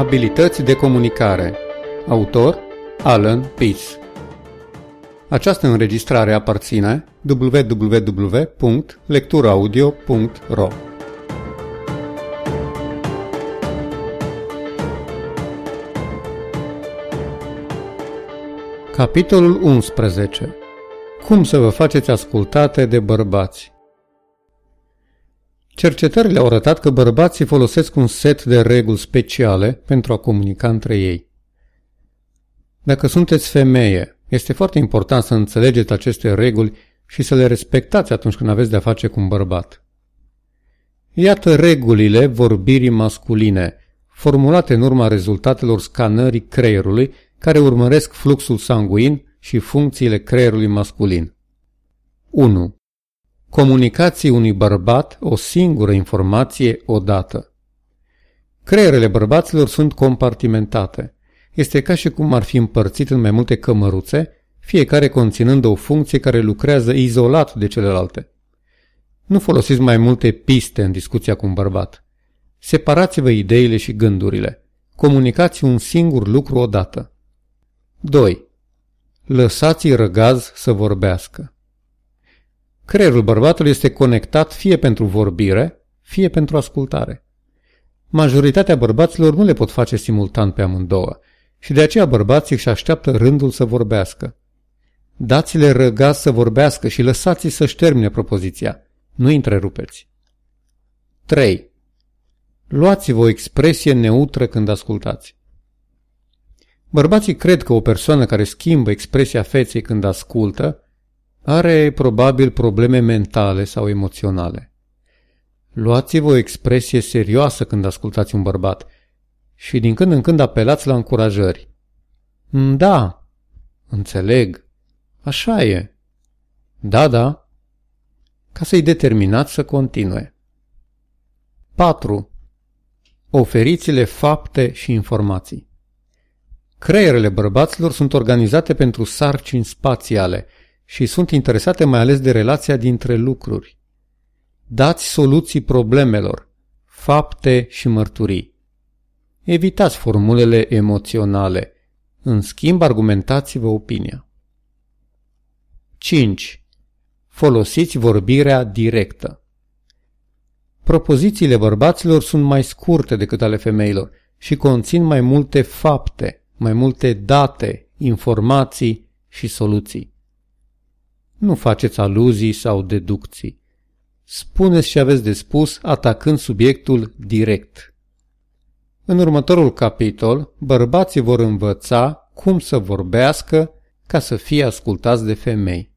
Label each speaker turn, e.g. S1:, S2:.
S1: Abilități de comunicare. Autor Alan Peace Această înregistrare aparține www.lecturaudio.ro Capitolul 11 Cum să vă faceți ascultate de bărbați Cercetările au arătat că bărbații folosesc un set de reguli speciale pentru a comunica între ei. Dacă sunteți femeie, este foarte important să înțelegeți aceste reguli și să le respectați atunci când aveți de-a face cu un bărbat. Iată regulile vorbirii masculine, formulate în urma rezultatelor scanării creierului, care urmăresc fluxul sanguin și funcțiile creierului masculin. 1. Comunicați unui bărbat o singură informație odată. Creierele bărbaților sunt compartimentate. Este ca și cum ar fi împărțit în mai multe cămăruțe, fiecare conținând o funcție care lucrează izolat de celelalte. Nu folosiți mai multe piste în discuția cu un bărbat. Separați-vă ideile și gândurile. Comunicați un singur lucru odată. 2. Lăsați-i răgaz să vorbească. Creierul bărbatului este conectat fie pentru vorbire, fie pentru ascultare. Majoritatea bărbaților nu le pot face simultan pe amândouă și de aceea bărbații își așteaptă rândul să vorbească. Dați-le răgaz să vorbească și lăsați-i să-și termine propoziția. Nu întrerupeți. 3. Luați-vă o expresie neutră când ascultați. Bărbații cred că o persoană care schimbă expresia feței când ascultă are probabil probleme mentale sau emoționale. Luați-vă o expresie serioasă când ascultați un bărbat și din când în când apelați la încurajări. Mm, da, înțeleg, așa e. Da, da, ca să-i determinați să continue. 4. Oferiți-le fapte și informații. Creierele bărbaților sunt organizate pentru sarcini spațiale – și sunt interesate mai ales de relația dintre lucruri. Dați soluții problemelor, fapte și mărturii. Evitați formulele emoționale. În schimb, argumentați-vă opinia. 5. Folosiți vorbirea directă. Propozițiile bărbaților sunt mai scurte decât ale femeilor și conțin mai multe fapte, mai multe date, informații și soluții. Nu faceți aluzii sau deducții. Spuneți ce aveți de spus atacând subiectul direct. În următorul capitol, bărbații vor învăța cum să vorbească ca să fie ascultați de femei.